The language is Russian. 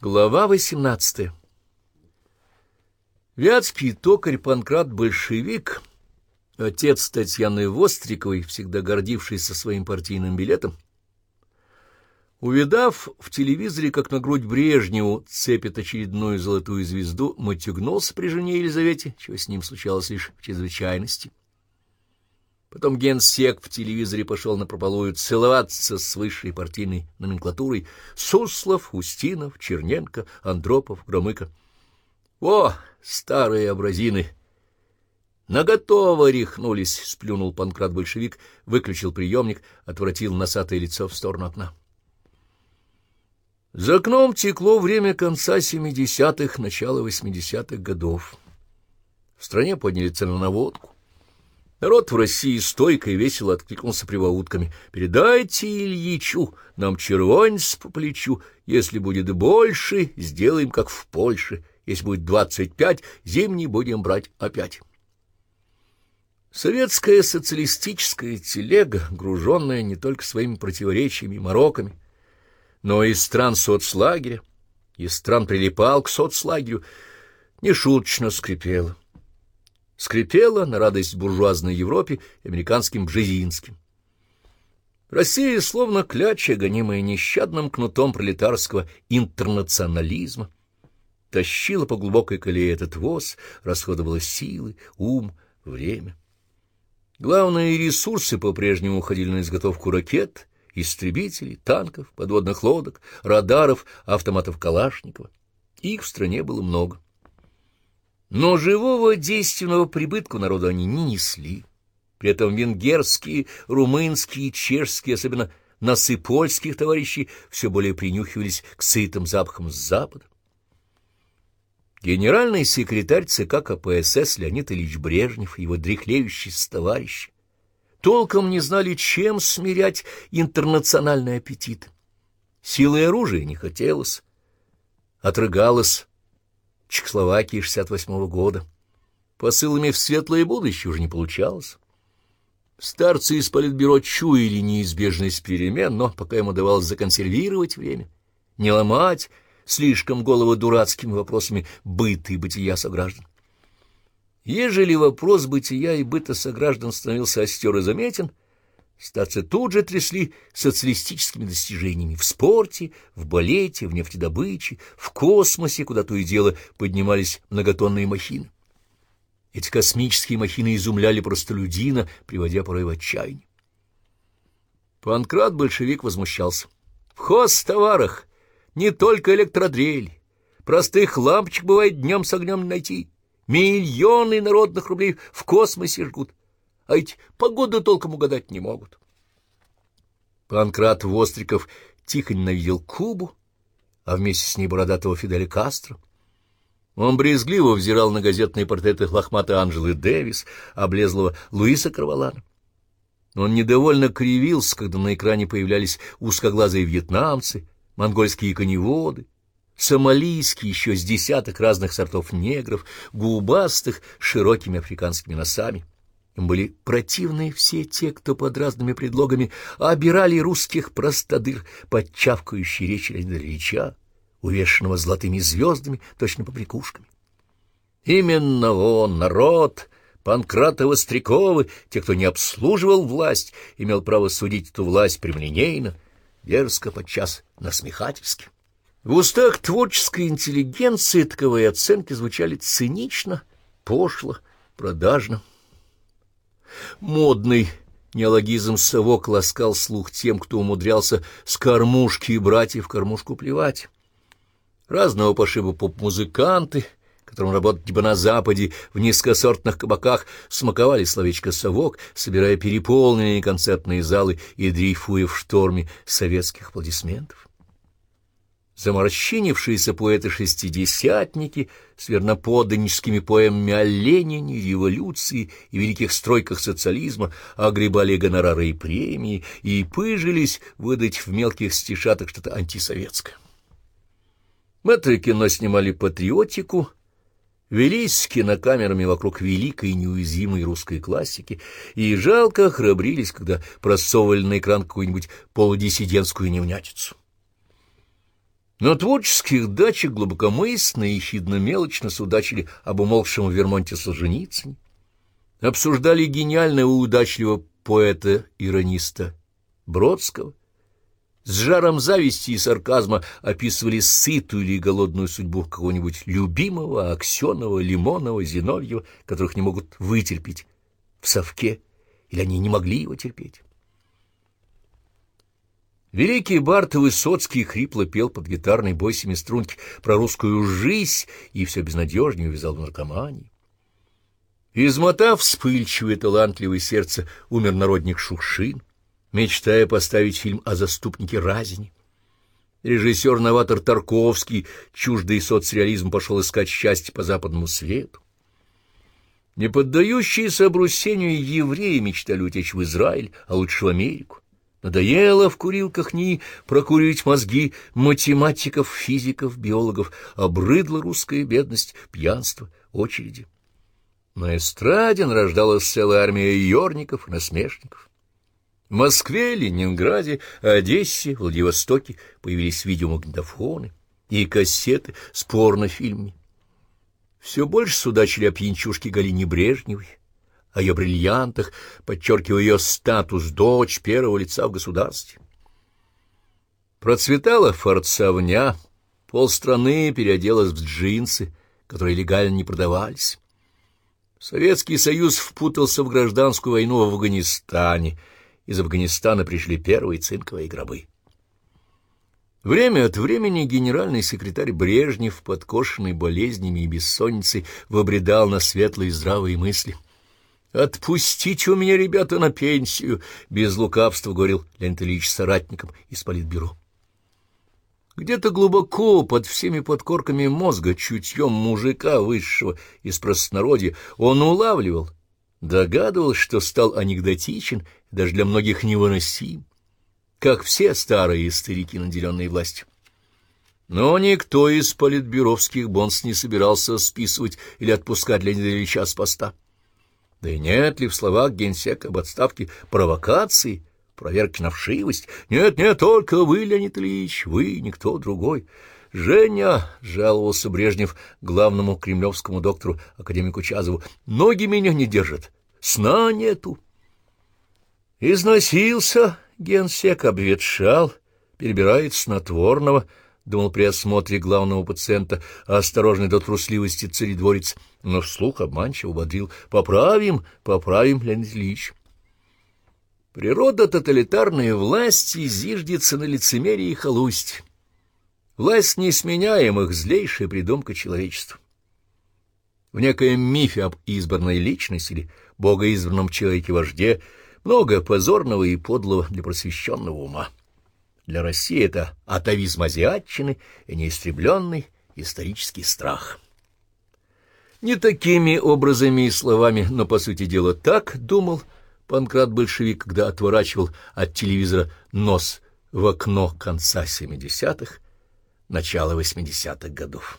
Глава 18 Вятский токарь Панкрат-большевик, отец Татьяны Востриковой, всегда гордившийся своим партийным билетом, увидав в телевизоре, как на грудь Брежневу цепит очередную золотую звезду, матюгнулся при жене Елизавете, чего с ним случалось лишь в чрезвычайности. Потом генсек в телевизоре пошел на прополую целоваться с высшей партийной номенклатурой Суслов, Устинов, Черненко, Андропов, Громыко. О, старые образины! Наготово рехнулись, сплюнул Панкрат-большевик, выключил приемник, отвратил носатое лицо в сторону окна. За окном текло время конца семидесятых, начала восьмидесятых годов. В стране подняли цену на водку. Народ в России стойко и весело откликнулся приваутками. «Передайте Ильичу, нам червонец по плечу. Если будет больше, сделаем, как в Польше. Если будет двадцать пять, зимний будем брать опять». Советская социалистическая телега, груженная не только своими противоречиями и мороками, но и стран соцлагеря, из стран прилипал к соцлагерю, нешуточно скрипела скрипела на радость буржуазной Европе и американским бжезинским. Россия, словно кляча, гонимая нещадным кнутом пролетарского интернационализма, тащила по глубокой колее этот воз, расходовала силы, ум, время. Главные ресурсы по-прежнему уходили на изготовку ракет, истребителей, танков, подводных лодок, радаров, автоматов Калашникова. Их в стране было много. Но живого действенного прибытка народу они не несли. При этом венгерские, румынские, чешские, особенно носы польских товарищей, все более принюхивались к сытым запахам с запада. Генеральный секретарь ЦК КПСС Леонид Ильич Брежнев и его дряхлеющий товарищи толком не знали, чем смирять интернациональный аппетит. Силой оружия не хотелось, отрыгалось Чехословакии 68-го года. Посылами в светлое будущее уже не получалось. Старцы из политбюро чуяли неизбежность перемен, но пока ему давалось законсервировать время, не ломать слишком голову дурацкими вопросами быта и бытия сограждан. Ежели вопрос бытия и быта сограждан становился остер и заметен — Старцы тут же трясли социалистическими достижениями в спорте, в балете, в нефтедобыче, в космосе, куда то и дело поднимались многотонные махины. Эти космические махины изумляли простолюдина, приводя порой в отчаяние. Панкрат-большевик возмущался. В хоз-товарах не только электродрель, простых лампочек бывает днем с огнем найти. Миллионы народных рублей в космосе жгут а ведь погоду толком угадать не могут. Панкрат Востриков тихо ненавидел Кубу, а вместе с ней бородатого Фиделя Кастро. Он брезгливо взирал на газетные портреты лохматой Анжелы Дэвис, облезлого Луиса Карвалана. Он недовольно кривился, когда на экране появлялись узкоглазые вьетнамцы, монгольские коневоды, сомалийские еще с десяток разных сортов негров, губастых, широкими африканскими носами. Им были противны все те, кто под разными предлогами обирали русских простодыр под чавкающей речи Леонида увешанного золотыми звездами, точно побрякушками. Именно он, народ, Панкратова Стряковы, те, кто не обслуживал власть, имел право судить эту власть прямолинейно, дерзко, подчас насмехательски. В устах творческой интеллигенции таковые оценки звучали цинично, пошло, продажно. Модный неологизм совок ласкал слух тем, кто умудрялся с кормушки и братьев кормушку плевать. Разного пошиба поп-музыканты, которым работать типа на Западе, в низкосортных кабаках, смаковали словечко «совок», собирая переполненные концертные залы и дрейфуя в шторме советских аплодисментов заморщинившиеся поэты-шестидесятники с верноподданническими поэмами о Ленине, революции и великих стройках социализма огребали гонорары и премии и пыжились выдать в мелких стишатах что-то антисоветское. Мэтры кино снимали патриотику, велись кинокамерами вокруг великой неуязвимой русской классики и жалко храбрились, когда просовывали на экран какую-нибудь полудиссидентскую невнятицу. На творческих дачах глубокомысленно и хидно-мелочно судачили об умолкшем в Вермонте Солженицыне, обсуждали гениального и удачливого поэта-ирониста Бродского, с жаром зависти и сарказма описывали сытую или голодную судьбу какого-нибудь любимого Аксенова, Лимонова, Зиновьева, которых не могут вытерпеть в совке, или они не могли его терпеть. Великий Барт Высоцкий хрипло пел под гитарной бой семиструнки про русскую жизнь и все безнадежнее увязал в наркомании. Измотав вспыльчивое талантливое сердце, умер народник Шукшин, мечтая поставить фильм о заступнике Разине. Режиссер-новатор Тарковский, чуждый соцреализм, пошел искать счастье по западному свету. Не поддающиеся обрусению евреи мечтали утечь в Израиль, а лучше в Америку. Надоело в курилках НИИ прокуривать мозги математиков, физиков, биологов, обрыдла русская бедность, пьянство, очереди. На эстраде нарождалась целая армия ёрников и насмешников. В Москве, Ленинграде, Одессе, Владивостоке появились видеомагнитофоны и кассеты с порнофильмами. Все больше судачили о пьянчушке Галине Брежневой, о ее бриллиантах, подчеркивая ее статус дочь первого лица в государстве. Процветала форцовня, полстраны переоделась в джинсы, которые легально не продавались. Советский Союз впутался в гражданскую войну в Афганистане. Из Афганистана пришли первые цинковые гробы. Время от времени генеральный секретарь Брежнев, подкошенный болезнями и бессонницей, вобредал на светлые здравые мысли. «Отпустите у меня, ребята, на пенсию!» — без лукавства говорил Леонид Ильич соратникам из политбюро. Где-то глубоко, под всеми подкорками мозга, чутьем мужика высшего из простонародья, он улавливал, догадывался, что стал анекдотичен, даже для многих невыносим, как все старые старики, наделенные властью. Но никто из политбюровских бонс не собирался списывать или отпускать Леонида Ильича с поста. Да и нет ли в словах генсека об отставке провокации, проверки на вшивость. Нет, нет, только вы, Леонид Ильич, вы, никто другой. «Женя!» — жаловался Брежнев главному кремлевскому доктору, академику Чазову. «Ноги меня не держат, сна нету». Износился генсек, обветшал, перебирает снотворного, — думал при осмотре главного пациента, осторожный до трусливости царедворец, но вслух обманчиво бодрил. «Поправим, поправим, Леонид Ильич». Природа тоталитарной власти зиждется на лицемерии и халусть. Власть несменяемых — злейшая придумка человечества. В некоем мифе об избранной личности или богоизбранном человеке-вожде много позорного и подлого для просвещенного ума. Для России это атовизм азиатчины и неистребленный исторический страх. Не такими образами и словами, но, по сути дела, так думал Панкрат-большевик, когда отворачивал от телевизора нос в окно конца 70-х, начала 80-х годов.